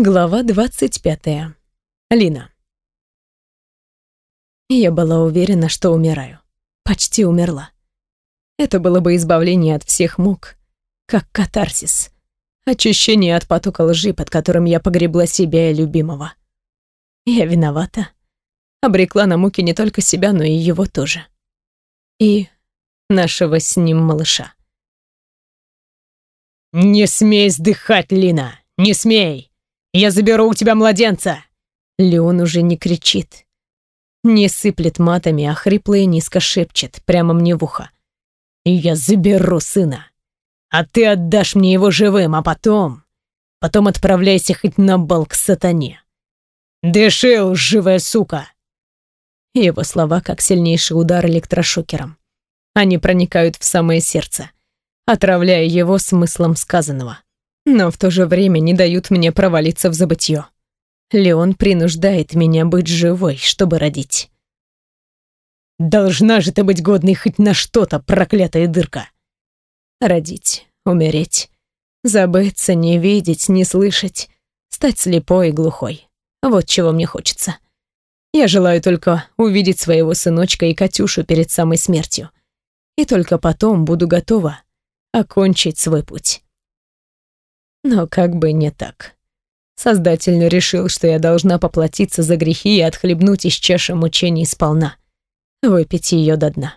Глава двадцать пятая. Лина. Я была уверена, что умираю. Почти умерла. Это было бы избавление от всех мук, как катарсис. Очищение от потока лжи, под которым я погребла себя и любимого. Я виновата. Обрекла на муки не только себя, но и его тоже. И нашего с ним малыша. «Не смей сдыхать, Лина! Не смей!» Я заберу у тебя младенца!» Леон уже не кричит. Не сыплет матами, а хрипло и низко шепчет прямо мне в ухо. «Я заберу сына, а ты отдашь мне его живым, а потом... Потом отправляйся хоть на бал к сатане. Дыши, живая сука!» Его слова как сильнейший удар электрошокером. Они проникают в самое сердце, отравляя его смыслом сказанного но в то же время не дают мне провалиться в забытье. Леон принуждает меня быть живой, чтобы родить. Должна же ты быть годной хоть на что-то, проклятая дырка. Родить, умереть, забыться, не видеть, не слышать, стать слепой и глухой. Вот чего мне хочется. Я желаю только увидеть своего сыночка и Катюшу перед самой смертью. И только потом буду готова окончить свой путь. Но как бы не так. Создатель решил, что я должна поплатиться за грехи и отхлебнуть из чаши мучений сполна. Выпить ее до дна.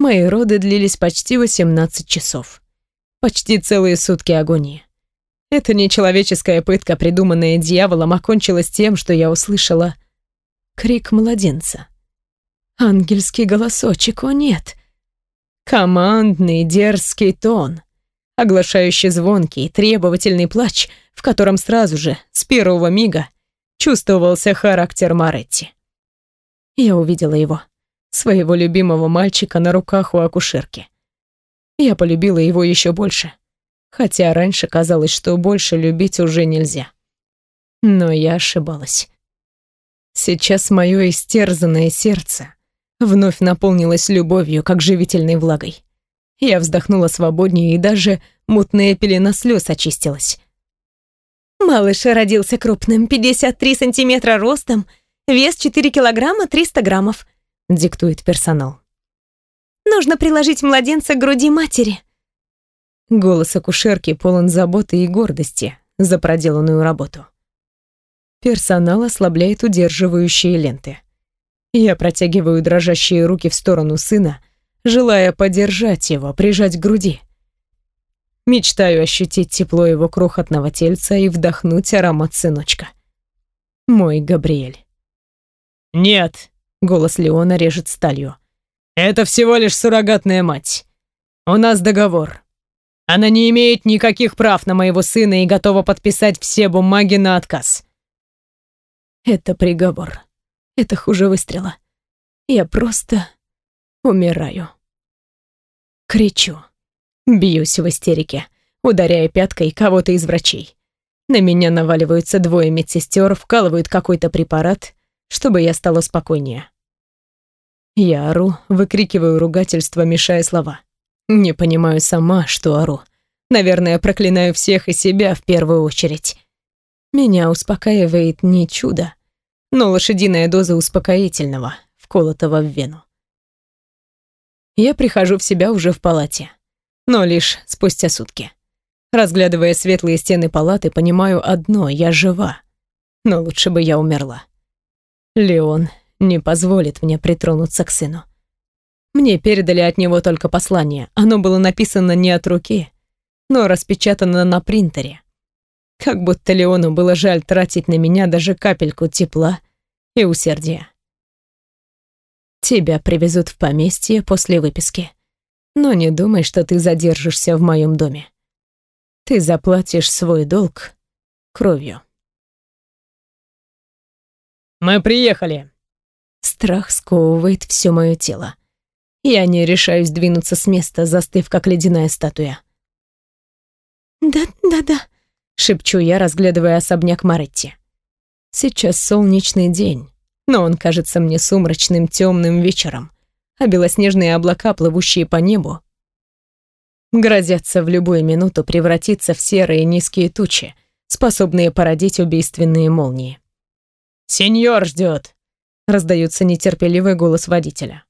Мои роды длились почти 18 часов. Почти целые сутки агонии. Эта нечеловеческая пытка, придуманная дьяволом, окончилась тем, что я услышала крик младенца. Ангельский голосочек, о нет! Командный дерзкий тон — оглашающий звонкий, требовательный плач, в котором сразу же, с первого мига, чувствовался характер Маретти. Я увидела его, своего любимого мальчика на руках у акушерки. Я полюбила его еще больше, хотя раньше казалось, что больше любить уже нельзя. Но я ошибалась. Сейчас мое истерзанное сердце вновь наполнилось любовью, как живительной влагой. Я вздохнула свободнее, и даже мутная пелена слез очистилась. Малыш родился крупным, 53 сантиметра ростом, вес 4 килограмма 300 граммов, диктует персонал. Нужно приложить младенца к груди матери. Голос акушерки полон заботы и гордости за проделанную работу. Персонал ослабляет удерживающие ленты. Я протягиваю дрожащие руки в сторону сына, желая подержать его, прижать к груди. Мечтаю ощутить тепло его крохотного тельца и вдохнуть аромат сыночка. Мой Габриэль. «Нет!» — голос Леона режет сталью. «Это всего лишь суррогатная мать. У нас договор. Она не имеет никаких прав на моего сына и готова подписать все бумаги на отказ». Это приговор. Это хуже выстрела. Я просто умираю. Кричу. Бьюсь в истерике, ударяя пяткой кого-то из врачей. На меня наваливаются двое медсестер, вкалывают какой-то препарат, чтобы я стала спокойнее. Я ору, выкрикиваю ругательства, мешая слова. Не понимаю сама, что ору. Наверное, проклинаю всех и себя в первую очередь. Меня успокаивает не чудо, но лошадиная доза успокоительного, вколотого в вену. Я прихожу в себя уже в палате, но лишь спустя сутки. Разглядывая светлые стены палаты, понимаю одно — я жива. Но лучше бы я умерла. Леон не позволит мне притронуться к сыну. Мне передали от него только послание. Оно было написано не от руки, но распечатано на принтере. Как будто Леону было жаль тратить на меня даже капельку тепла и усердия. Тебя привезут в поместье после выписки. Но не думай, что ты задержишься в моем доме. Ты заплатишь свой долг кровью. Мы приехали. Страх сковывает все мое тело. Я не решаюсь двинуться с места, застыв как ледяная статуя. «Да-да-да», — шепчу я, разглядывая особняк Маретти. «Сейчас солнечный день но он кажется мне сумрачным темным вечером, а белоснежные облака, плывущие по небу, грозятся в любую минуту превратиться в серые низкие тучи, способные породить убийственные молнии. «Сеньор ждет!» — раздается нетерпеливый голос водителя.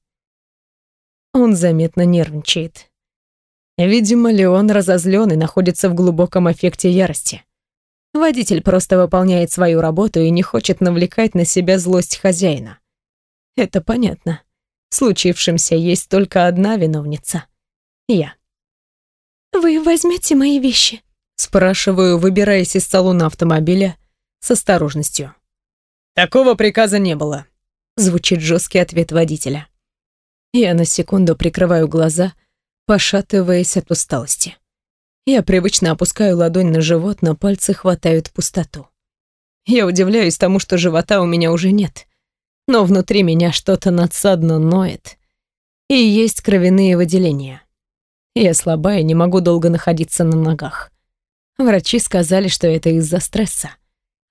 Он заметно нервничает. Видимо, Леон разозлен и находится в глубоком эффекте ярости. Водитель просто выполняет свою работу и не хочет навлекать на себя злость хозяина. Это понятно. В случившемся есть только одна виновница — я. «Вы возьмете мои вещи?» Спрашиваю, выбираясь из салона автомобиля с осторожностью. «Такого приказа не было», — звучит жесткий ответ водителя. Я на секунду прикрываю глаза, пошатываясь от усталости. Я привычно опускаю ладонь на живот, но пальцы хватают пустоту. Я удивляюсь тому, что живота у меня уже нет, но внутри меня что-то надсадно ноет, и есть кровяные выделения. Я слабая, не могу долго находиться на ногах. Врачи сказали, что это из-за стресса.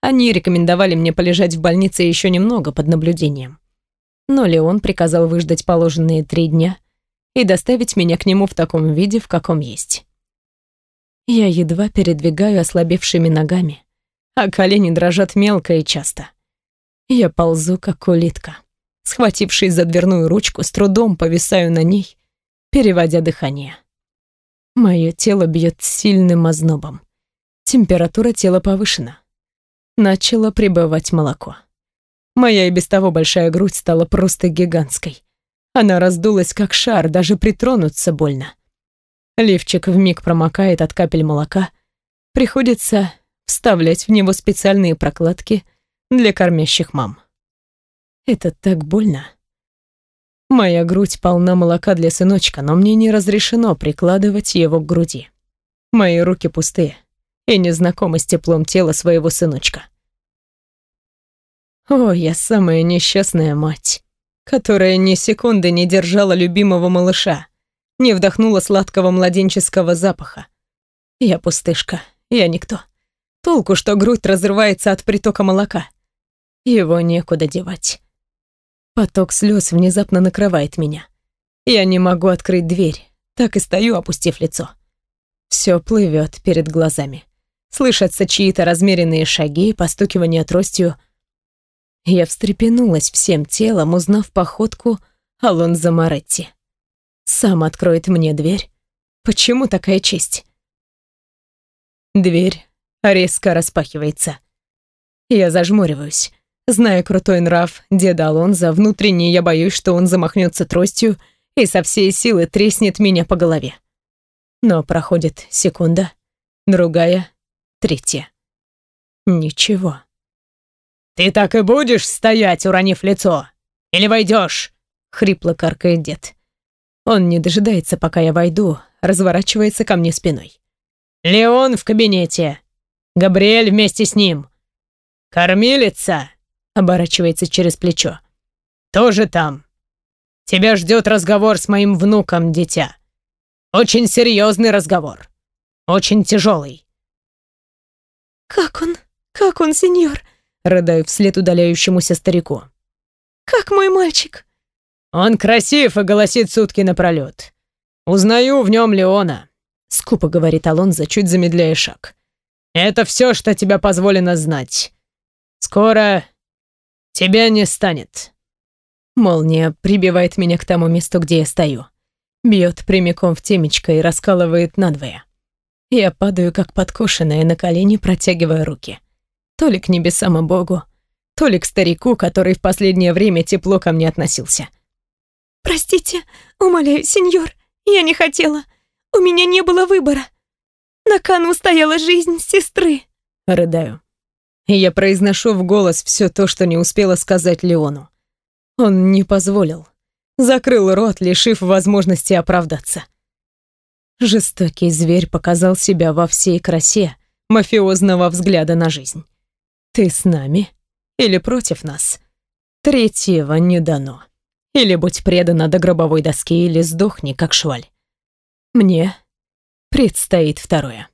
Они рекомендовали мне полежать в больнице еще немного под наблюдением. Но Леон приказал выждать положенные три дня и доставить меня к нему в таком виде, в каком есть. Я едва передвигаю ослабевшими ногами, а колени дрожат мелко и часто. Я ползу, как улитка. Схватившись за дверную ручку, с трудом повисаю на ней, переводя дыхание. Мое тело бьет сильным ознобом. Температура тела повышена. Начало прибывать молоко. Моя и без того большая грудь стала просто гигантской. Она раздулась как шар, даже притронуться больно. Лифчик вмиг промокает от капель молока. Приходится вставлять в него специальные прокладки для кормящих мам. Это так больно. Моя грудь полна молока для сыночка, но мне не разрешено прикладывать его к груди. Мои руки пустые и не знакомы с теплом тела своего сыночка. О, я самая несчастная мать, которая ни секунды не держала любимого малыша, не вдохнула сладкого младенческого запаха. Я пустышка, я никто. Толку, что грудь разрывается от притока молока. Его некуда девать. Поток слез внезапно накрывает меня. Я не могу открыть дверь, так и стою, опустив лицо. Все плывет перед глазами. Слышатся чьи-то размеренные шаги, постукивание тростью. Я встрепенулась всем телом, узнав походку Алонзо Моретти. Сам откроет мне дверь. Почему такая честь? Дверь резко распахивается. Я зажмуриваюсь. Зная крутой нрав деда Алонза, внутренне я боюсь, что он замахнется тростью и со всей силы треснет меня по голове. Но проходит секунда, другая, третья. Ничего. «Ты так и будешь стоять, уронив лицо? Или войдешь?» — хрипло каркает дед. Он не дожидается, пока я войду, разворачивается ко мне спиной. «Леон в кабинете. Габриэль вместе с ним. Кормилица оборачивается через плечо. «Тоже там. Тебя ждет разговор с моим внуком, дитя. Очень серьезный разговор. Очень тяжелый». «Как он? Как он, сеньор?» Рыдаю вслед удаляющемуся старику. «Как мой мальчик?» «Он красив и голосит сутки напролет. Узнаю в нем Леона», — скупо говорит Алонзо, чуть замедляя шаг. «Это все, что тебя позволено знать. Скоро Тебя не станет. Молния прибивает меня к тому месту, где я стою. Бьет прямиком в темечко и раскалывает надвое. Я падаю, как подкошенная, на колени, протягивая руки. То ли к небесам и Богу, то ли к старику, который в последнее время тепло ко мне относился. «Простите, умоляю, сеньор, я не хотела. У меня не было выбора. На кону стояла жизнь сестры». Рыдаю я произношу в голос все то, что не успела сказать Леону. Он не позволил. Закрыл рот, лишив возможности оправдаться. Жестокий зверь показал себя во всей красе мафиозного взгляда на жизнь. Ты с нами или против нас? Третьего не дано. Или будь предана до гробовой доски, или сдохни, как шваль. Мне предстоит второе.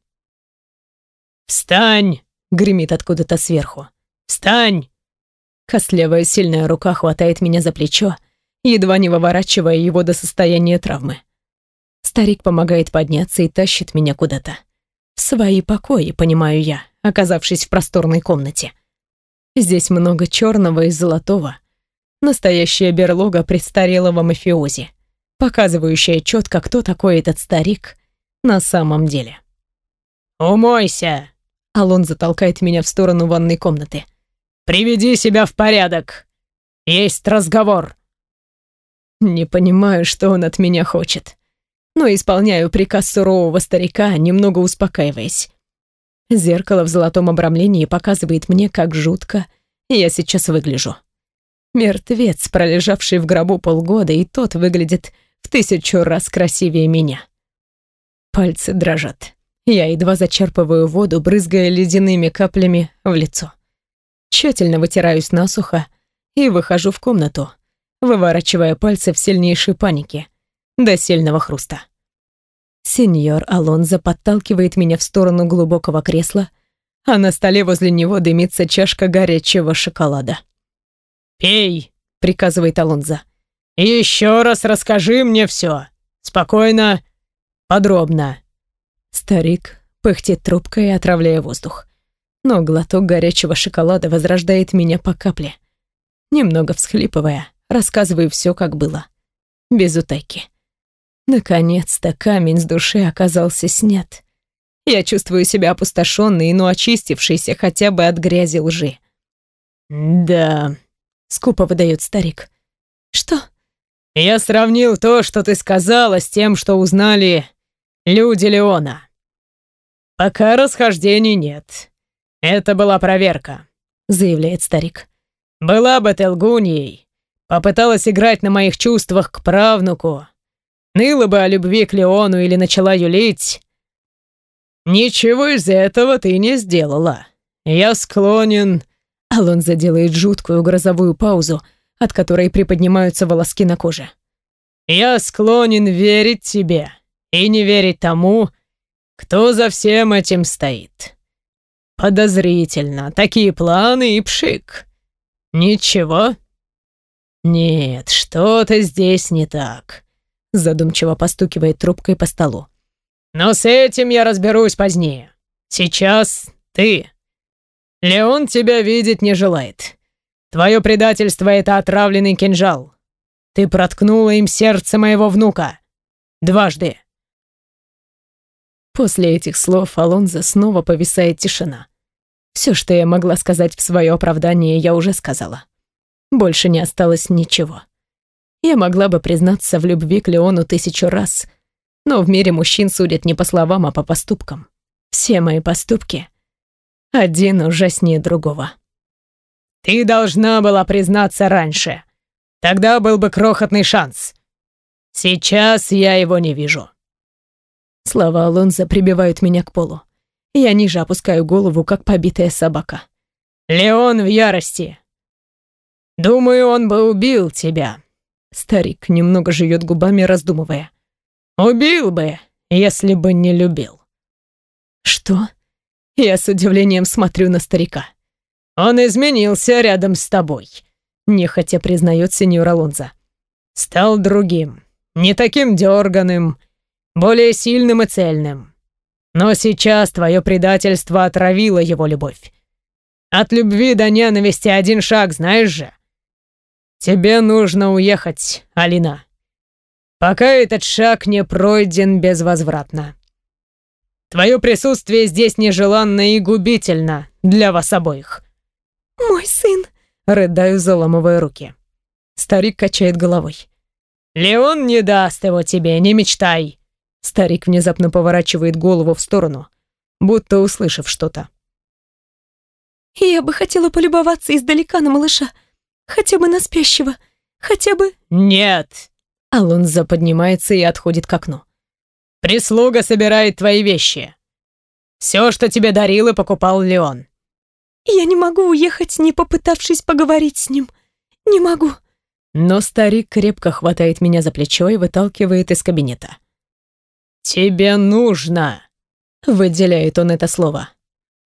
«Встань!» гремит откуда-то сверху. «Встань!» Костлявая сильная рука хватает меня за плечо, едва не выворачивая его до состояния травмы. Старик помогает подняться и тащит меня куда-то. В свои покои, понимаю я, оказавшись в просторной комнате. Здесь много черного и золотого. Настоящая берлога престарелого мафиози, показывающая четко, кто такой этот старик на самом деле. «Умойся!» Алон затолкает меня в сторону ванной комнаты. «Приведи себя в порядок! Есть разговор!» Не понимаю, что он от меня хочет, но исполняю приказ сурового старика, немного успокаиваясь. Зеркало в золотом обрамлении показывает мне, как жутко я сейчас выгляжу. Мертвец, пролежавший в гробу полгода, и тот выглядит в тысячу раз красивее меня. Пальцы дрожат. Я едва зачерпываю воду, брызгая ледяными каплями в лицо. Тщательно вытираюсь насухо и выхожу в комнату, выворачивая пальцы в сильнейшей панике, до сильного хруста. Сеньор Алонзо подталкивает меня в сторону глубокого кресла, а на столе возле него дымится чашка горячего шоколада. «Пей!» — приказывает Алонзо. «Еще раз расскажи мне все. Спокойно, подробно». Старик пыхтит трубкой, отравляя воздух. Но глоток горячего шоколада возрождает меня по капле. Немного всхлипывая, рассказываю все, как было. Без утайки. Наконец-то камень с души оказался снят. Я чувствую себя опустошенной, но очистившейся хотя бы от грязи лжи. «Да», — скупо выдает старик. «Что?» «Я сравнил то, что ты сказала, с тем, что узнали люди Леона. Пока расхождений нет. Это была проверка», — заявляет старик. «Была бы ты лгуньей, попыталась играть на моих чувствах к правнуку, ныла бы о любви к Леону или начала юлить. Ничего из этого ты не сделала. Я склонен...» Алонзо делает жуткую грозовую паузу, от которой приподнимаются волоски на коже. «Я склонен верить тебе и не верить тому, кто за всем этим стоит. Подозрительно, такие планы и пшик. Ничего?» «Нет, что-то здесь не так задумчиво постукивает трубкой по столу. «Но с этим я разберусь позднее. Сейчас ты. Леон тебя видеть не желает. Твое предательство — это отравленный кинжал. Ты проткнула им сердце моего внука. Дважды». После этих слов Алонзо снова повисает тишина. Все, что я могла сказать в свое оправдание, я уже сказала. Больше не осталось ничего. Я могла бы признаться в любви к Леону тысячу раз, но в мире мужчин судят не по словам, а по поступкам. Все мои поступки один ужаснее другого. «Ты должна была признаться раньше. Тогда был бы крохотный шанс. Сейчас я его не вижу». Слова Алонзо прибивают меня к полу. Я ниже опускаю голову, как побитая собака. «Леон в ярости. Думаю, он бы убил тебя. Старик немного жует губами, раздумывая. «Убил бы, если бы не любил». «Что?» Я с удивлением смотрю на старика. «Он изменился рядом с тобой», — нехотя признает сеньор Алонзо. «Стал другим, не таким дерганым, более сильным и цельным. Но сейчас твое предательство отравило его любовь. От любви до ненависти один шаг, знаешь же. Тебе нужно уехать, Алина. Пока этот шаг не пройден безвозвратно. Твое присутствие здесь нежеланно и губительно для вас обоих. Мой сын, рыдаю, заламывая руки. Старик качает головой. Леон не даст его тебе, не мечтай. Старик внезапно поворачивает голову в сторону, будто услышав что-то. Я бы хотела полюбоваться издалека на малыша, Хотя бы на спящего. Хотя бы... Нет. Алонзо поднимается и отходит к окну. Прислуга собирает твои вещи. Все, что тебе дарил и покупал Леон. Я не могу уехать, не попытавшись поговорить с ним. Не могу. Но старик крепко хватает меня за плечо и выталкивает из кабинета. «Тебе нужно!» — выделяет он это слово.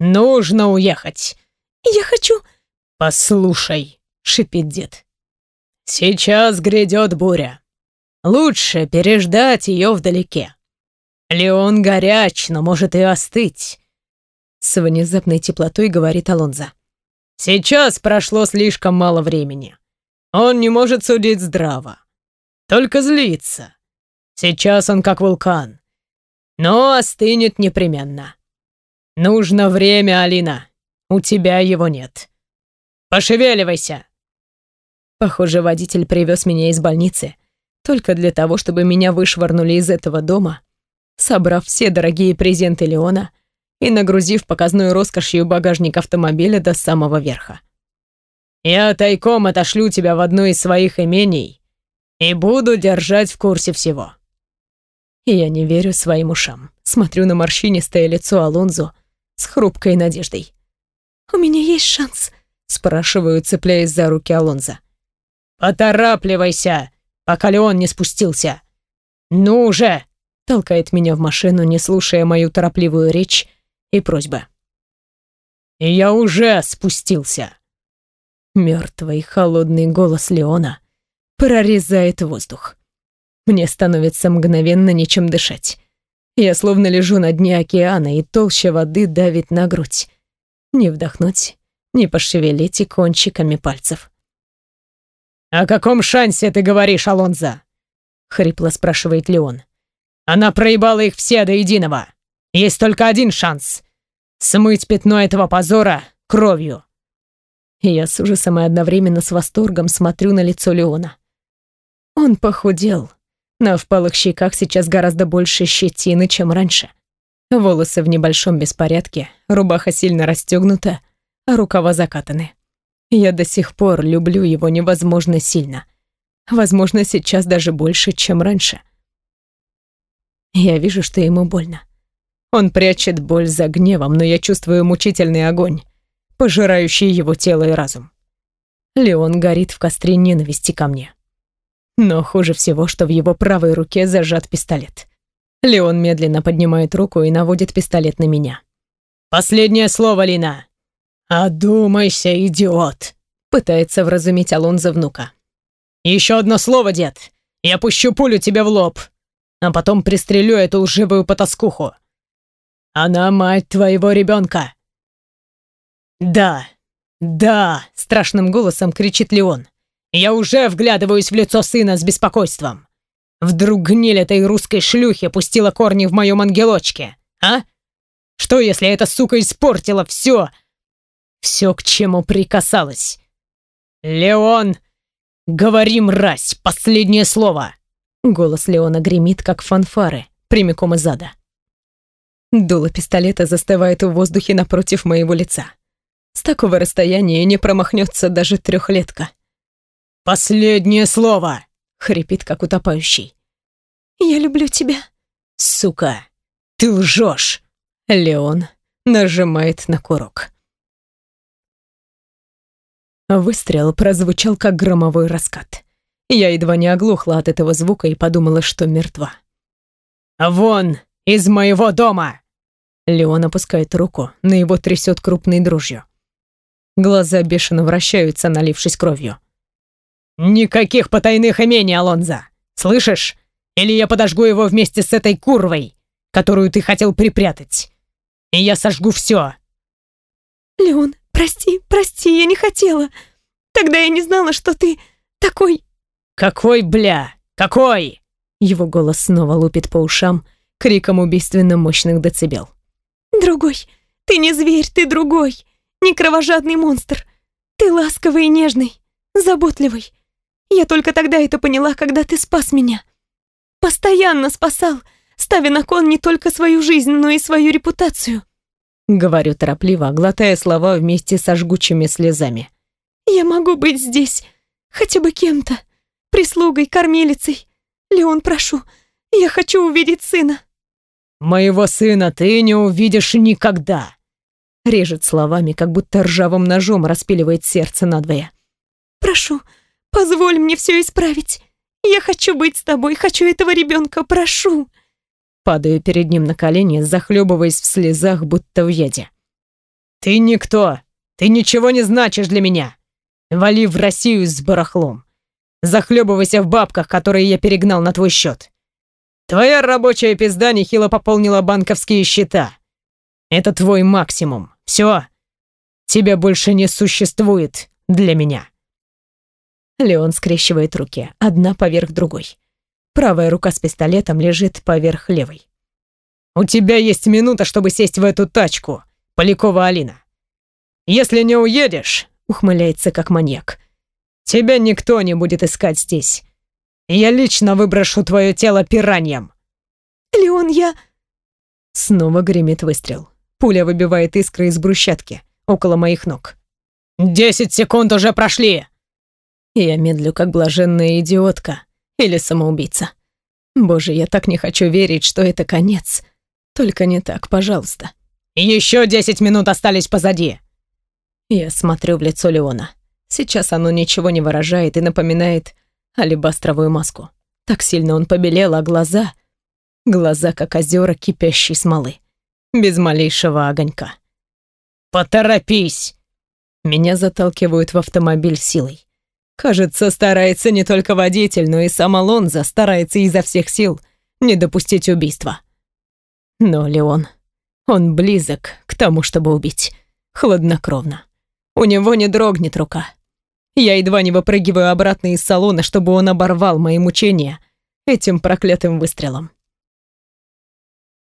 «Нужно уехать!» «Я хочу...» «Послушай!» шипит дед. «Сейчас грядет буря. Лучше переждать ее вдалеке. Леон горяч, но может и остыть. С внезапной теплотой говорит Алонза. Сейчас прошло слишком мало времени. Он не может судить здраво. Только злится. Сейчас он как вулкан. Но остынет непременно. Нужно время, Алина. У тебя его нет. Пошевеливайся. Похоже, водитель привез меня из больницы только для того, чтобы меня вышвырнули из этого дома, собрав все дорогие презенты Леона и нагрузив показной роскошью багажник автомобиля до самого верха. «Я тайком отошлю тебя в одно из своих имений и буду держать в курсе всего». Я не верю своим ушам. Смотрю на морщинистое лицо Алонзо с хрупкой надеждой. «У меня есть шанс?» — спрашиваю, цепляясь за руки Алонза. «Поторапливайся, пока Леон не спустился! Ну уже!» Толкает меня в машину, не слушая мою торопливую речь и просьбы. «Я уже спустился!» Мертвый холодный голос Леона прорезает воздух. Мне становится мгновенно нечем дышать. Я словно лежу на дне океана, и толща воды давит на грудь. Не вдохнуть, не пошевелить и кончиками пальцев. «О каком шансе ты говоришь, Алонза?» — хрипло спрашивает Леон. «Она проебала их все до единого. Есть только один шанс — смыть пятно этого позора кровью». Я с ужасом и одновременно с восторгом смотрю на лицо Леона. Он похудел. На впалых щеках сейчас гораздо больше щетины, чем раньше. Волосы в небольшом беспорядке, рубаха сильно расстегнута, а рукава закатаны. Я до сих пор люблю его невозможно сильно. Возможно, сейчас даже больше, чем раньше. Я вижу, что ему больно. Он прячет боль за гневом, но я чувствую мучительный огонь, пожирающий его тело и разум. Леон горит в костре ненависти ко мне. Но хуже всего, что в его правой руке зажат пистолет. Леон медленно поднимает руку и наводит пистолет на меня. «Последнее слово, Лина!» «Одумайся, идиот!» — пытается вразумить Алонзо внука. «Еще одно слово, дед! Я пущу пулю тебе в лоб, а потом пристрелю эту лживую потаскуху. Она мать твоего ребенка!» «Да, да!» — страшным голосом кричит Леон. «Я уже вглядываюсь в лицо сына с беспокойством. Вдруг гниль этой русской шлюхи пустила корни в моем ангелочке, а? Что, если эта сука испортила все, все, к чему прикасалась. «Леон, говори, мразь, последнее слово!» Голос Леона гремит, как фанфары, прямиком из ада. Дуло пистолета застывает в воздухе напротив моего лица. С такого расстояния не промахнется даже трехлетка. «Последнее слово!» — хрипит, как утопающий. «Я люблю тебя». «Сука, ты лжешь!» Леон нажимает на курок. Выстрел прозвучал, как громовой раскат. Я едва не оглохла от этого звука и подумала, что мертва. «Вон из моего дома!» Леон опускает руку, на его трясет крупной дрожью. Глаза бешено вращаются, налившись кровью. «Никаких потайных имений, Алонза! Слышишь? Или я подожгу его вместе с этой курвой, которую ты хотел припрятать. И я сожгу все!» «Леон, Прости, прости, я не хотела. Тогда я не знала, что ты такой... Какой, бля? Какой? Его голос снова лупит по ушам, криком убийственно мощных децибел. Другой. Ты не зверь, ты другой. Не кровожадный монстр. Ты ласковый и нежный, заботливый. Я только тогда это поняла, когда ты спас меня. Постоянно спасал, ставя на кон не только свою жизнь, но и свою репутацию. Говорю торопливо, глотая слова вместе со жгучими слезами. «Я могу быть здесь, хотя бы кем-то, прислугой, кормилицей. Леон, прошу, я хочу увидеть сына». «Моего сына ты не увидишь никогда!» Режет словами, как будто ржавым ножом распиливает сердце надвое. «Прошу, позволь мне все исправить. Я хочу быть с тобой, хочу этого ребенка, прошу!» Падаю перед ним на колени, захлебываясь в слезах, будто в яде. «Ты никто! Ты ничего не значишь для меня! Вали в Россию с барахлом! Захлебывайся в бабках, которые я перегнал на твой счет! Твоя рабочая пизда нехило пополнила банковские счета! Это твой максимум. Все. Тебя больше не существует для меня. Леон скрещивает руки, одна поверх другой. Правая рука с пистолетом лежит поверх левой. «У тебя есть минута, чтобы сесть в эту тачку, Полякова Алина. Если не уедешь, — ухмыляется как маньяк, — тебя никто не будет искать здесь. Я лично выброшу твое тело пираньям». «Леон, я...» Снова гремит выстрел. Пуля выбивает искры из брусчатки около моих ног. «Десять секунд уже прошли!» Я медлю, как блаженная идиотка или самоубийца. Боже, я так не хочу верить, что это конец. Только не так, пожалуйста. Еще десять минут остались позади. Я смотрю в лицо Леона. Сейчас оно ничего не выражает и напоминает алебастровую маску. Так сильно он побелел, а глаза... Глаза, как озера кипящей смолы. Без малейшего огонька. «Поторопись!» Меня заталкивают в автомобиль силой. Кажется, старается не только водитель, но и сам Алонзо старается изо всех сил не допустить убийства. Но Леон, он близок к тому, чтобы убить. Хладнокровно. У него не дрогнет рука. Я едва не выпрыгиваю обратно из салона, чтобы он оборвал мои мучения этим проклятым выстрелом.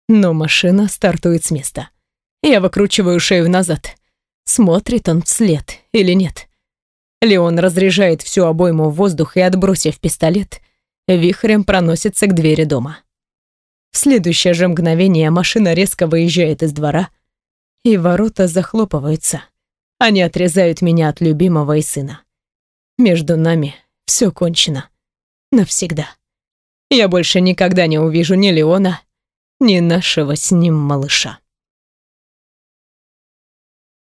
Но машина стартует с места. Я выкручиваю шею назад. Смотрит он вслед или нет. Леон разряжает всю обойму в воздух и, отбросив пистолет, вихрем проносится к двери дома. В следующее же мгновение машина резко выезжает из двора, и ворота захлопываются. Они отрезают меня от любимого и сына. Между нами все кончено. Навсегда. Я больше никогда не увижу ни Леона, ни нашего с ним малыша.